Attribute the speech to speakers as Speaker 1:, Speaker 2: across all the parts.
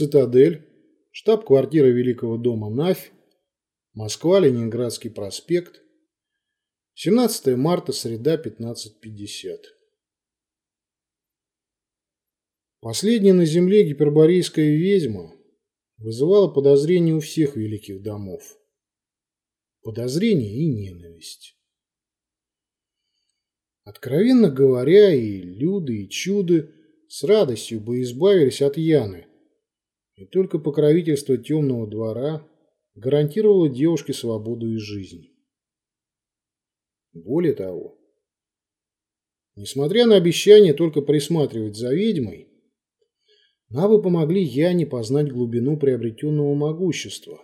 Speaker 1: Цитадель, штаб-квартира Великого дома Навь, Москва, Ленинградский проспект, 17 марта, среда, 15.50. Последняя на земле гиперборейская ведьма вызывала подозрения у всех великих домов. Подозрения и ненависть. Откровенно говоря, и Люды, и Чуды с радостью бы избавились от Яны, и только покровительство темного двора гарантировало девушке свободу и жизнь. Более того, несмотря на обещание только присматривать за ведьмой, Навы помогли Яне познать глубину приобретенного могущества,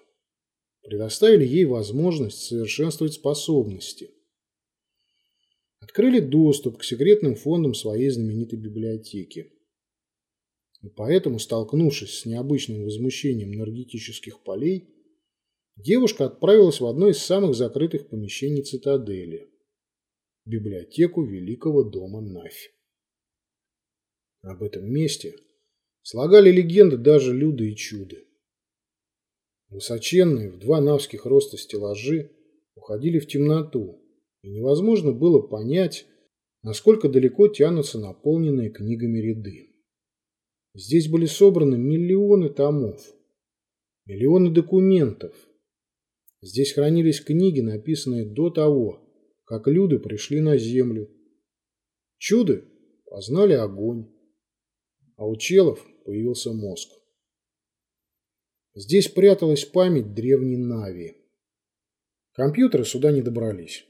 Speaker 1: предоставили ей возможность совершенствовать способности, открыли доступ к секретным фондам своей знаменитой библиотеки. И поэтому, столкнувшись с необычным возмущением энергетических полей, девушка отправилась в одно из самых закрытых помещений цитадели – библиотеку Великого дома Нафь. Об этом месте слагали легенды даже Люды и Чуды. Высоченные в два навских роста стеллажи уходили в темноту, и невозможно было понять, насколько далеко тянутся наполненные книгами ряды. Здесь были собраны миллионы томов, миллионы документов. Здесь хранились книги, написанные до того, как люди пришли на землю. Чуды познали огонь, а у челов появился мозг. Здесь пряталась память древней Нави. Компьютеры сюда не добрались.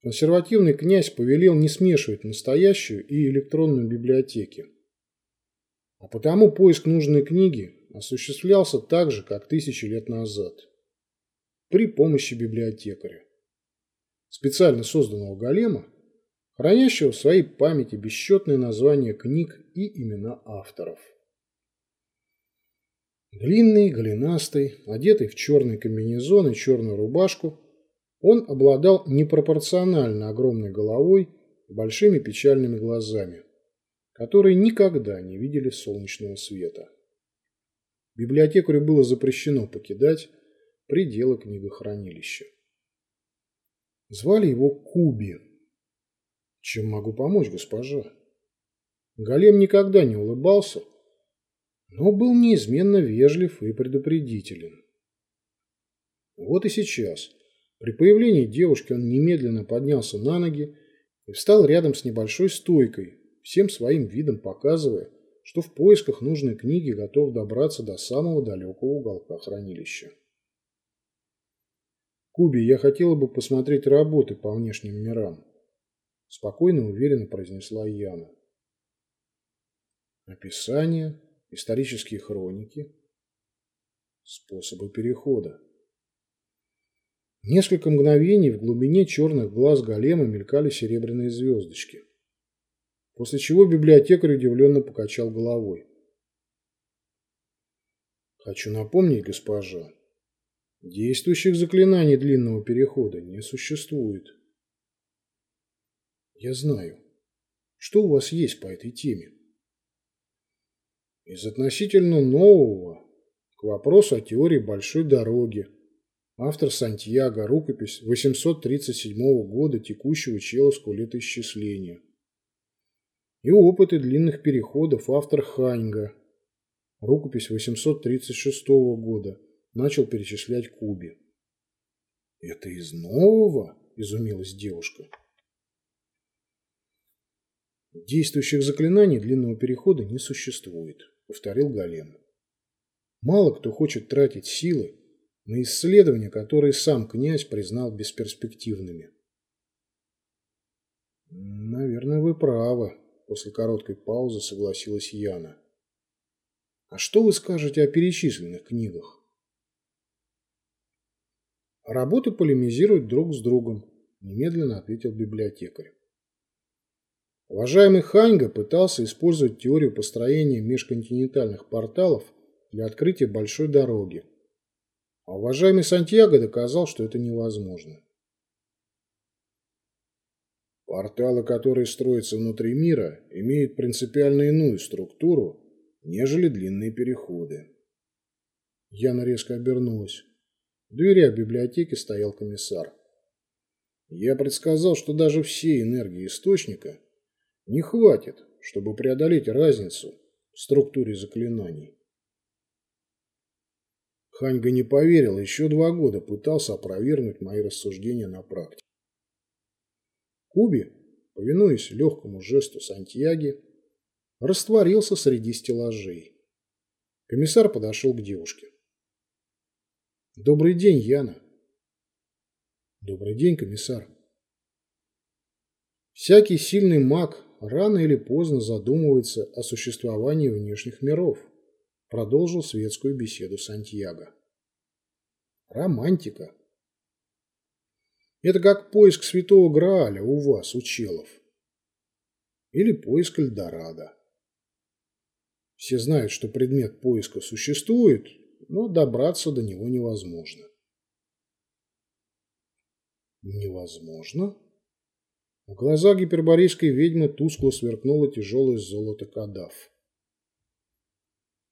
Speaker 1: Консервативный князь повелел не смешивать настоящую и электронную библиотеки. А потому поиск нужной книги осуществлялся так же, как тысячи лет назад. При помощи библиотекаря. Специально созданного голема, хранящего в своей памяти бесчетные названия книг и имена авторов. Длинный, голенастый, одетый в черный комбинезон и черную рубашку, он обладал непропорционально огромной головой и большими печальными глазами, которые никогда не видели солнечного света. Библиотекарю было запрещено покидать пределы книгохранилища. Звали его Куби. Чем могу помочь, госпожа? Голем никогда не улыбался, но был неизменно вежлив и предупредителен. Вот и сейчас. При появлении девушки он немедленно поднялся на ноги и встал рядом с небольшой стойкой, всем своим видом показывая, что в поисках нужной книги готов добраться до самого далекого уголка хранилища. «Куби, я хотела бы посмотреть работы по внешним мирам», – спокойно и уверенно произнесла Яна. Описание, исторические хроники, способы перехода. Несколько мгновений в глубине черных глаз голема мелькали серебряные звездочки. После чего библиотекарь удивленно покачал головой. Хочу напомнить, госпожа, действующих заклинаний длинного перехода не существует. Я знаю. Что у вас есть по этой теме? Из относительно нового к вопросу о теории большой дороги. Автор Сантьяго, рукопись 837 года текущего человского летоисчисления. И опыты длинных переходов автор Ханьга, рукопись 836 года, начал перечислять Куби. «Это из нового?» – изумилась девушка. Действующих заклинаний длинного перехода не существует. – повторил Голем. Мало кто хочет тратить силы на исследования, которые сам князь признал бесперспективными. «Наверное, вы правы», – после короткой паузы согласилась Яна. «А что вы скажете о перечисленных книгах?» «Работы полемизируют друг с другом», – немедленно ответил библиотекарь. Уважаемый Ханьга пытался использовать теорию построения межконтинентальных порталов для открытия большой дороги. А уважаемый Сантьяго доказал, что это невозможно. Порталы, которые строятся внутри мира, имеют принципиально иную структуру, нежели длинные переходы. Яна резко обернулась. В дверях библиотеки стоял комиссар. Я предсказал, что даже всей энергии источника не хватит, чтобы преодолеть разницу в структуре заклинаний. Ханьга не поверил, еще два года пытался опровергнуть мои рассуждения на практике. Куби, повинуясь легкому жесту Сантьяги, растворился среди стеллажей. Комиссар подошел к девушке. «Добрый день, Яна». «Добрый день, комиссар». Всякий сильный маг рано или поздно задумывается о существовании внешних миров, продолжил светскую беседу Сантьяго. Романтика. Это как поиск святого Грааля у вас, у челов. Или поиск Эльдорадо. Все знают, что предмет поиска существует, но добраться до него невозможно. Невозможно? В глазах гиперборейской ведьмы тускло сверкнуло тяжелое золото кадав.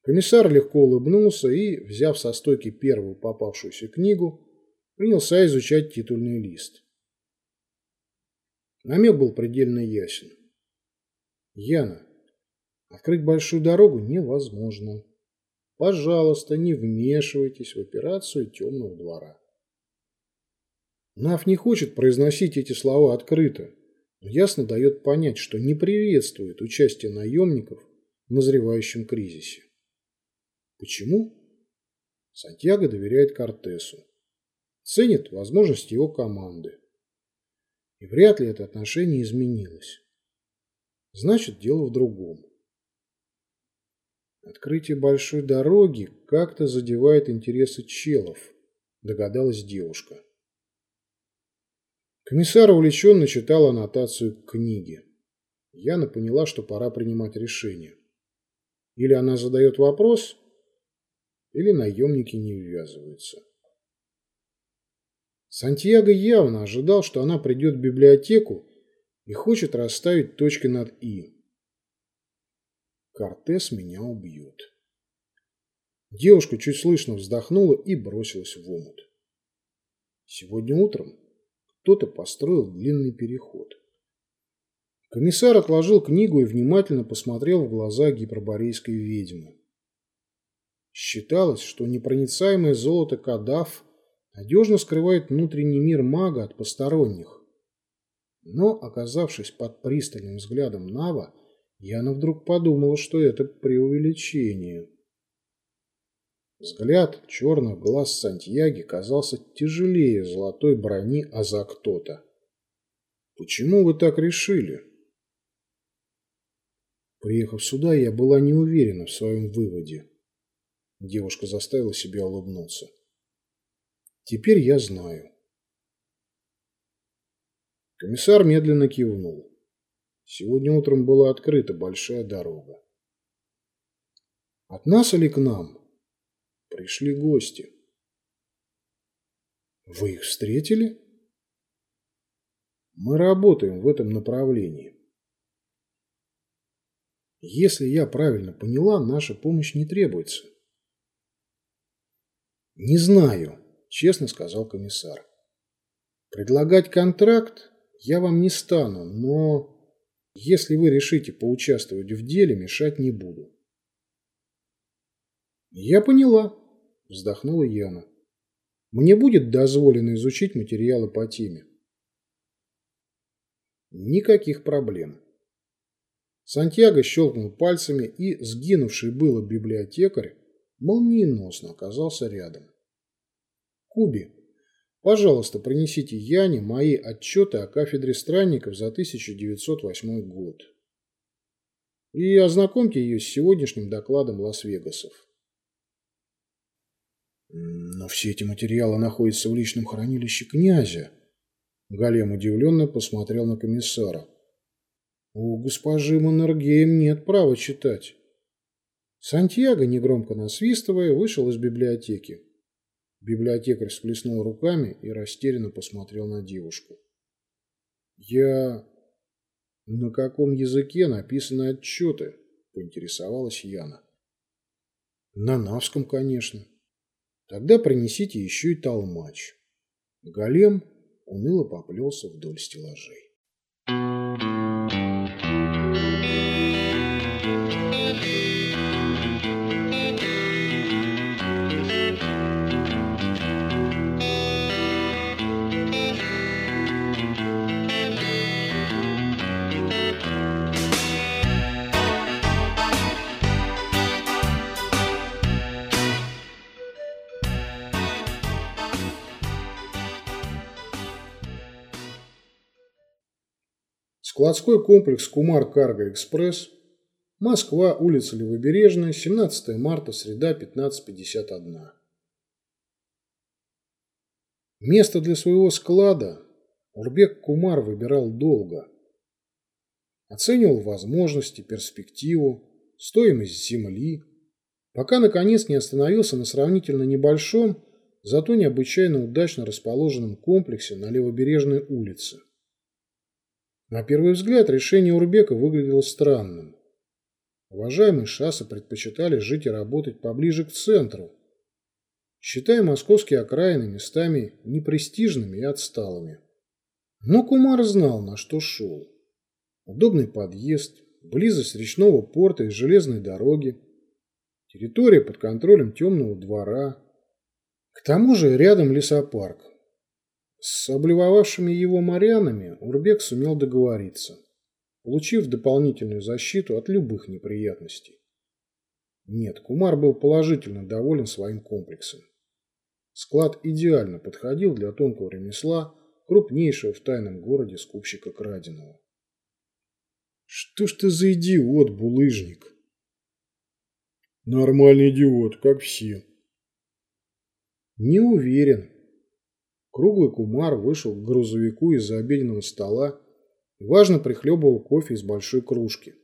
Speaker 1: Комиссар легко улыбнулся и, взяв со стойки первую попавшуюся книгу, принялся изучать титульный лист. Намек был предельно ясен. Яна, открыть большую дорогу невозможно. Пожалуйста, не вмешивайтесь в операцию темного двора. Нав не хочет произносить эти слова открыто, но ясно дает понять, что не приветствует участие наемников в назревающем кризисе. Почему? Сантьяго доверяет Кортесу. Ценит возможность его команды. И вряд ли это отношение изменилось. Значит, дело в другом. Открытие большой дороги как-то задевает интересы челов, догадалась девушка. Комиссар увлеченно читал аннотацию к книге. Яна поняла, что пора принимать решение. Или она задает вопрос, или наемники не ввязываются. Сантьяго явно ожидал, что она придет в библиотеку и хочет расставить точки над «и». Кортес меня убьет. Девушка чуть слышно вздохнула и бросилась в омут. Сегодня утром кто-то построил длинный переход. Комиссар отложил книгу и внимательно посмотрел в глаза гиперборейской ведьмы. Считалось, что непроницаемое золото Кадав надежно скрывает внутренний мир мага от посторонних. Но, оказавшись под пристальным взглядом Нава, Яна вдруг подумала, что это преувеличение. Взгляд черных глаз Сантьяги казался тяжелее золотой брони Азактота. «Почему вы так решили?» Приехав сюда, я была не уверена в своем выводе. Девушка заставила себя улыбнуться. «Теперь я знаю». Комиссар медленно кивнул. Сегодня утром была открыта большая дорога. От нас или к нам? Пришли гости. Вы их встретили? Мы работаем в этом направлении. Если я правильно поняла, наша помощь не требуется. Не знаю, честно сказал комиссар. Предлагать контракт я вам не стану, но если вы решите поучаствовать в деле, мешать не буду. Я поняла, вздохнула Яна. Мне будет дозволено изучить материалы по теме. Никаких проблем. Сантьяго щелкнул пальцами и, сгинувший было библиотекарь, молниеносно оказался рядом. Куби, пожалуйста, принесите Яне мои отчеты о кафедре странников за 1908 год. И ознакомьте ее с сегодняшним докладом Лас-Вегасов. Но все эти материалы находятся в личном хранилище князя. Галем удивленно посмотрел на комиссара. У госпожи Маннергейм нет права читать. Сантьяго, негромко насвистывая, вышел из библиотеки. Библиотекарь всплеснул руками и растерянно посмотрел на девушку. «Я... На каком языке написаны отчеты?» – поинтересовалась Яна. «На Навском, конечно». Тогда принесите еще и толмач. Голем уныло поплелся вдоль стеллажей. Складской комплекс «Кумар Карго Экспресс», Москва, улица Левобережная, 17 марта, среда, 15.51. Место для своего склада Урбек Кумар выбирал долго. Оценивал возможности, перспективу, стоимость земли, пока наконец не остановился на сравнительно небольшом, зато необычайно удачно расположенном комплексе на Левобережной улице. На первый взгляд решение Урбека выглядело странным. Уважаемые шассы предпочитали жить и работать поближе к центру, считая московские окраины местами непрестижными и отсталыми. Но Кумар знал, на что шел. Удобный подъезд, близость речного порта и железной дороги, территория под контролем темного двора. К тому же рядом лесопарк, с облюбовавшими его морянами Урбек сумел договориться, получив дополнительную защиту от любых неприятностей. Нет, Кумар был положительно доволен своим комплексом. Склад идеально подходил для тонкого ремесла, крупнейшего в тайном городе скупщика краденого. Что ж ты за идиот, булыжник? Нормальный идиот, как все. Не уверен, Круглый кумар вышел к грузовику из-за обеденного стола и важно прихлебывал кофе из большой кружки.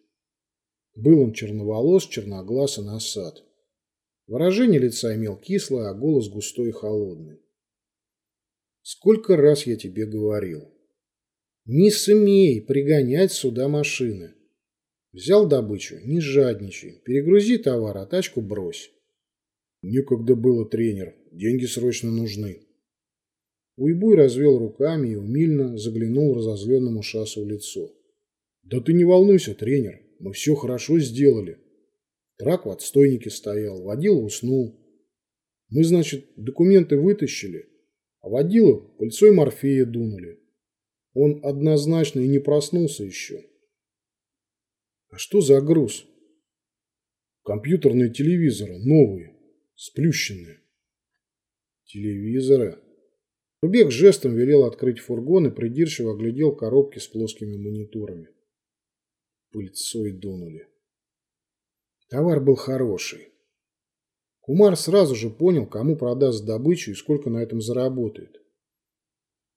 Speaker 1: Был он черноволос, черноглаз и насад. Выражение лица имел кислое, а голос густой и холодный. Сколько раз я тебе говорил. Не смей пригонять сюда машины. Взял добычу, не жадничай, перегрузи товар, а тачку брось. Некогда было, тренер, деньги срочно нужны. Уйбуй развел руками и умильно заглянул разозленному Шасу в лицо. «Да ты не волнуйся, тренер, мы все хорошо сделали». Трак в отстойнике стоял, водила уснул. Мы, значит, документы вытащили, а водила пыльцой морфея дунули. Он однозначно и не проснулся еще. А что за груз? Компьютерные телевизоры, новые, сплющенные. Телевизоры? Рубек жестом велел открыть фургон и придирчиво оглядел коробки с плоскими мониторами. Пыльцой дунули. Товар был хороший. Кумар сразу же понял, кому продаст добычу и сколько на этом заработает.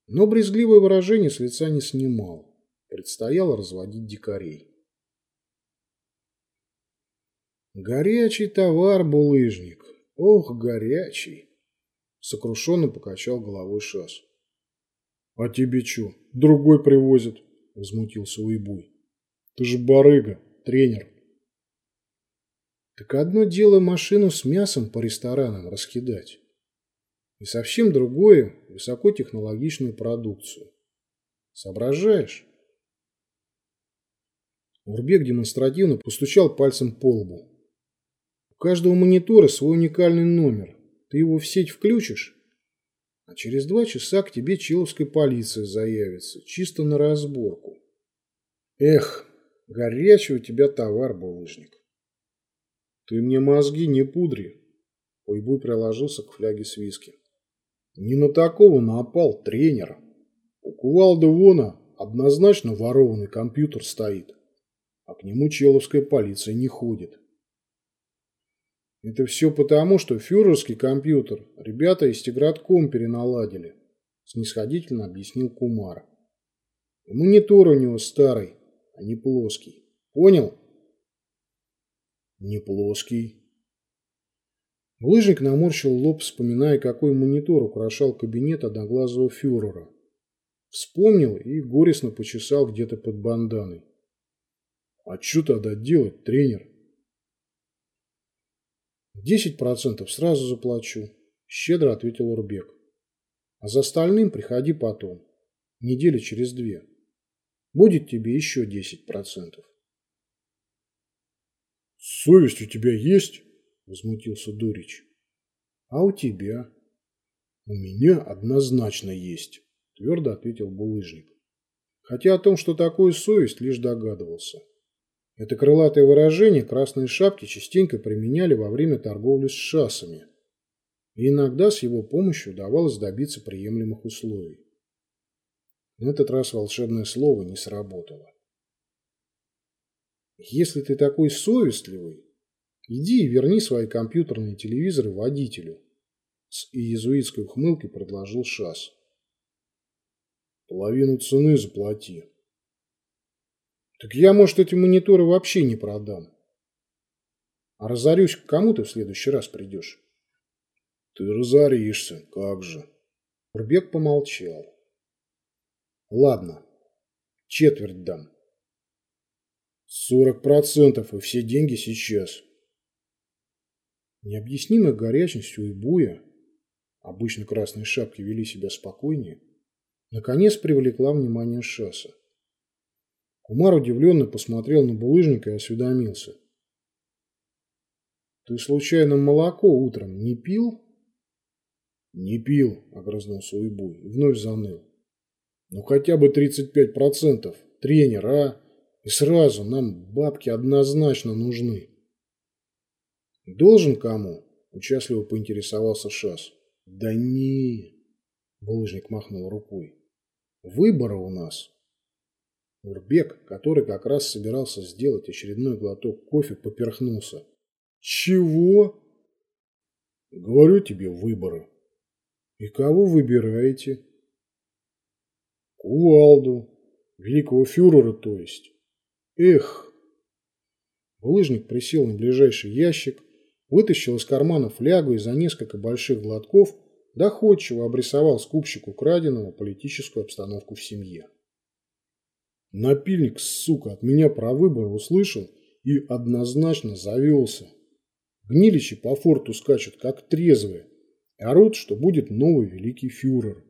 Speaker 1: Но брезгливое выражение с лица не снимал. Предстояло разводить дикарей. Горячий товар, булыжник. Ох, горячий. Сокрушенно покачал головой Шас. «А тебе чё, другой привозят?» – возмутился Уйбуй. «Ты же барыга, тренер». Так одно дело машину с мясом по ресторанам раскидать. И совсем другое – высокотехнологичную продукцию. Соображаешь? Урбек демонстративно постучал пальцем по лбу. У каждого монитора свой уникальный номер, ты его в сеть включишь, а через два часа к тебе человская полиция заявится, чисто на разборку. Эх, горячий у тебя товар, булыжник. Ты мне мозги не пудри. Уйбуй приложился к фляге с виски. Не на такого напал тренер. У кувалды вона однозначно ворованный компьютер стоит, а к нему человская полиция не ходит. Это все потому, что фюрерский компьютер ребята из Тигратком переналадили, снисходительно объяснил Кумар. И монитор у него старый, а не плоский. Понял? Не плоский. Лыжник наморщил лоб, вспоминая, какой монитор украшал кабинет одноглазого фюрера. Вспомнил и горестно почесал где-то под банданой. А что тогда делать, тренер? Десять процентов сразу заплачу. Щедро ответил Урбек. А за остальным приходи потом. Недели через две. Будет тебе еще 10%. Совесть у тебя есть? Возмутился Дурич. А у тебя? У меня однозначно есть, твердо ответил булыжник. Хотя о том, что такое совесть, лишь догадывался. Это крылатое выражение красные шапки частенько применяли во время торговли с шассами. И иногда с его помощью удавалось добиться приемлемых условий. На этот раз волшебное слово не сработало. Если ты такой совестливый, иди и верни свои компьютерные телевизоры водителю. С иезуитской ухмылкой предложил Шас. Половину цены заплати. Так я, может, эти мониторы вообще не продам. А разорюсь, к кому ты в следующий раз придешь? Ты разоришься, как же. Урбек помолчал. Ладно, четверть дам. Сорок процентов и все деньги сейчас. Необъяснимой горячностью и буя, обычно красные шапки вели себя спокойнее, наконец привлекла внимание Шаса. Кумар удивленно посмотрел на булыжника и осведомился. «Ты случайно молоко утром не пил?» «Не пил», — огрызнулся Уйбуй и вновь заныл. «Ну хотя бы 35%. Тренер, а? И сразу нам бабки однозначно нужны». «Должен кому?» – участливо поинтересовался Шас. «Да не...» – булыжник махнул рукой. «Выбора у нас». Урбек, который как раз собирался сделать очередной глоток кофе, поперхнулся. «Чего?» «Говорю тебе, выборы». «И кого выбираете?» «Кувалду. Великого фюрера, то есть». «Эх!» Булыжник присел на ближайший ящик, вытащил из кармана флягу и за несколько больших глотков доходчиво обрисовал скупщику краденого политическую обстановку в семье. Напильник, сука, от меня про выбор услышал и однозначно завелся. Гнилищи по форту скачут, как трезвые, и орут, что будет новый великий фюрер.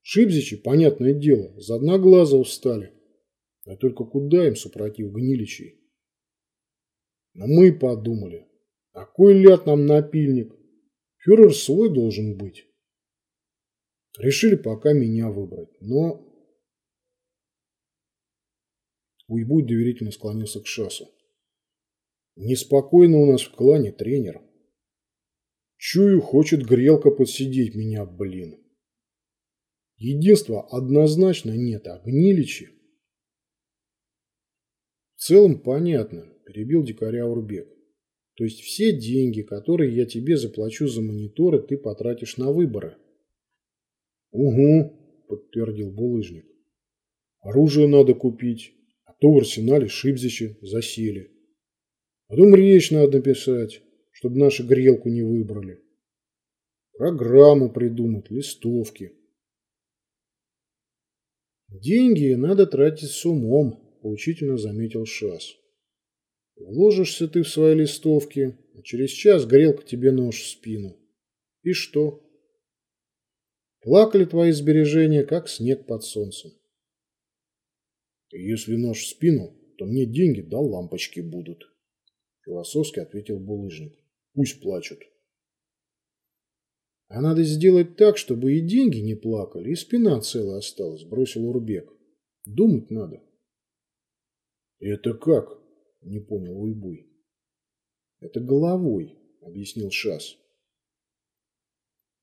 Speaker 1: Шибзичи, понятное дело, за одна глаза устали. А только куда им супротив гниличей? Но мы подумали, а кой ляд нам напильник? Фюрер свой должен быть. Решили пока меня выбрать, но Уйбуй доверительно склонился к Шасу. Неспокойно у нас в клане, тренер. Чую, хочет грелка подсидеть меня, блин. Единства однозначно нет, а гниличи. В целом понятно, перебил дикаря Урбек. То есть все деньги, которые я тебе заплачу за мониторы, ты потратишь на выборы. Угу, подтвердил булыжник. Оружие надо купить, то в арсенале Шибзичи засели. Потом речь надо написать, чтобы нашу грелку не выбрали. Программу придумать, листовки. Деньги надо тратить с умом, поучительно заметил Шас. Вложишься ты в свои листовки, а через час грелка тебе нож в спину. И что? Плакали твои сбережения, как снег под солнцем. Если нож в спину, то мне деньги до лампочки будут. Философски ответил булыжник. Пусть плачут. А надо сделать так, чтобы и деньги не плакали, и спина целая осталась, бросил Урбек. Думать надо. Это как? Не понял Уйбуй. Это головой, объяснил Шас.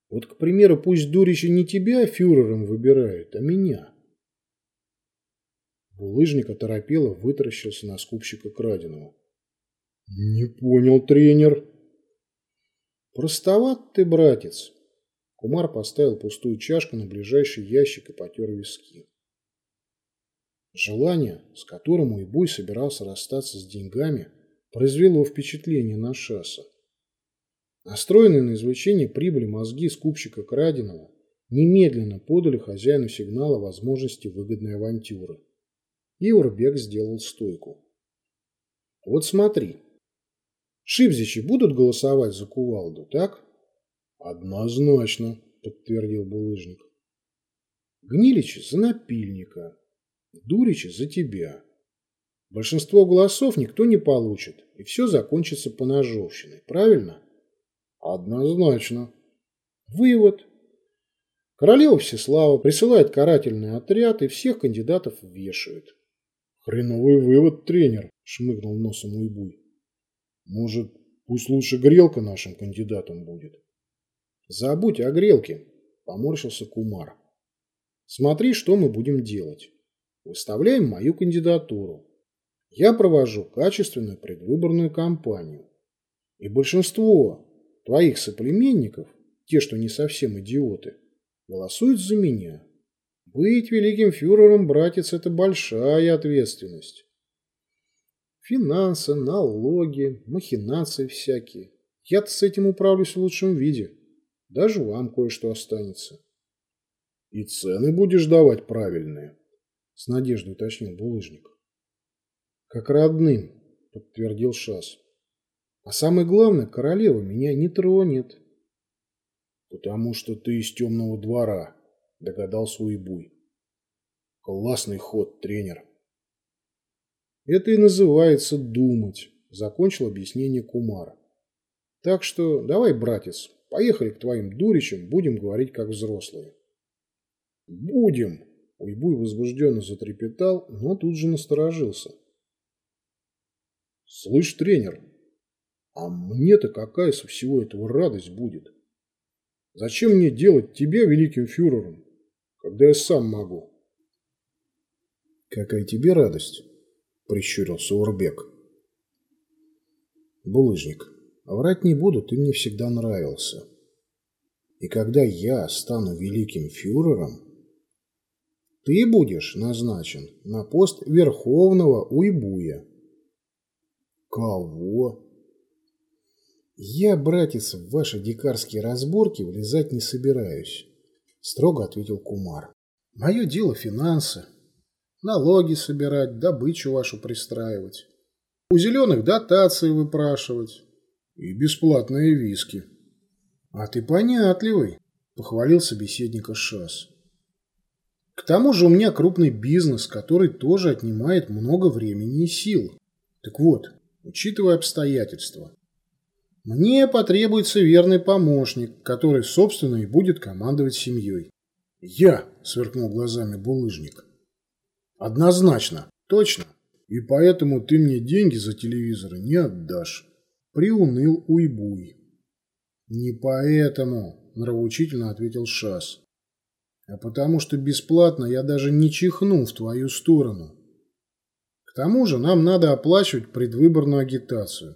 Speaker 1: Вот, к примеру, пусть Дуричи не тебя фюрером выбирают, а меня. Булыжник оторопело вытаращился на скупщика краденого. «Не понял, тренер». «Простоват ты, братец». Кумар поставил пустую чашку на ближайший ящик и потер виски. Желание, с которым Уйбуй собирался расстаться с деньгами, произвело впечатление на Шаса. Настроенные на извлечение прибыли мозги скупщика краденого немедленно подали хозяину сигнала возможности выгодной авантюры. И Урбек сделал стойку. Вот смотри. Шибзичи будут голосовать за кувалду, так? Однозначно, подтвердил булыжник. Гнилич за напильника, Дурич за тебя. Большинство голосов никто не получит, и все закончится по ножовщиной, правильно? Однозначно. Вывод. Королева Всеслава присылает карательный отряд и всех кандидатов вешают. Хреновый вывод, тренер, шмыгнул носом Уйбуй. Может, пусть лучше грелка нашим кандидатом будет? Забудь о грелке, поморщился Кумар. Смотри, что мы будем делать. Выставляем мою кандидатуру. Я провожу качественную предвыборную кампанию. И большинство твоих соплеменников, те, что не совсем идиоты, голосуют за меня. Быть великим фюрером, братец, это большая ответственность. Финансы, налоги, махинации всякие. Я-то с этим управлюсь в лучшем виде. Даже вам кое-что останется. И цены будешь давать правильные? С надеждой уточнил булыжник. Как родным, подтвердил Шас. А самое главное, королева меня не тронет. Потому что ты из темного двора, догадался Уйбуй. Классный ход, тренер. Это и называется думать, закончил объяснение Кумара. Так что давай, братец, поехали к твоим дуричам, будем говорить как взрослые. «Будем!» Уйбуй возбужденно затрепетал, но тут же насторожился. «Слышь, тренер, а мне-то какая со всего этого радость будет? Зачем мне делать тебя великим фюрером, когда я сам могу?» «Какая тебе радость?» – прищурился Урбек. «Булыжник, врать не буду, ты мне всегда нравился. И когда я стану великим фюрером, ты будешь назначен на пост Верховного Уйбуя. Кого? Я, братец, в ваши дикарские разборки влезать не собираюсь, строго ответил Кумар. Мое дело финансы. Налоги собирать, добычу вашу пристраивать. У зеленых дотации выпрашивать. И бесплатные виски. А ты понятливый, похвалил собеседника Шас. К тому же у меня крупный бизнес, который тоже отнимает много времени и сил. Так вот, учитывая обстоятельства, мне потребуется верный помощник, который, собственно, и будет командовать семьей. Я, сверкнул глазами булыжник. Однозначно, точно. И поэтому ты мне деньги за телевизоры не отдашь. Приуныл Уйбуй. Не поэтому, нравоучительно ответил Шас а потому что бесплатно я даже не чихну в твою сторону. К тому же нам надо оплачивать предвыборную агитацию.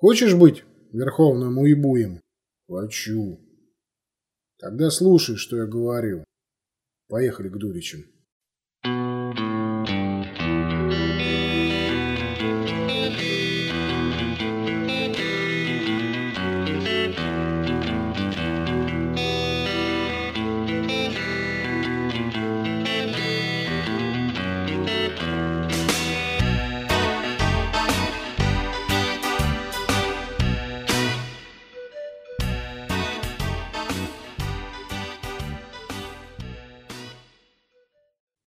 Speaker 1: Хочешь быть верховным уебуем? Хочу. Тогда слушай, что я говорю. Поехали к Дуричам.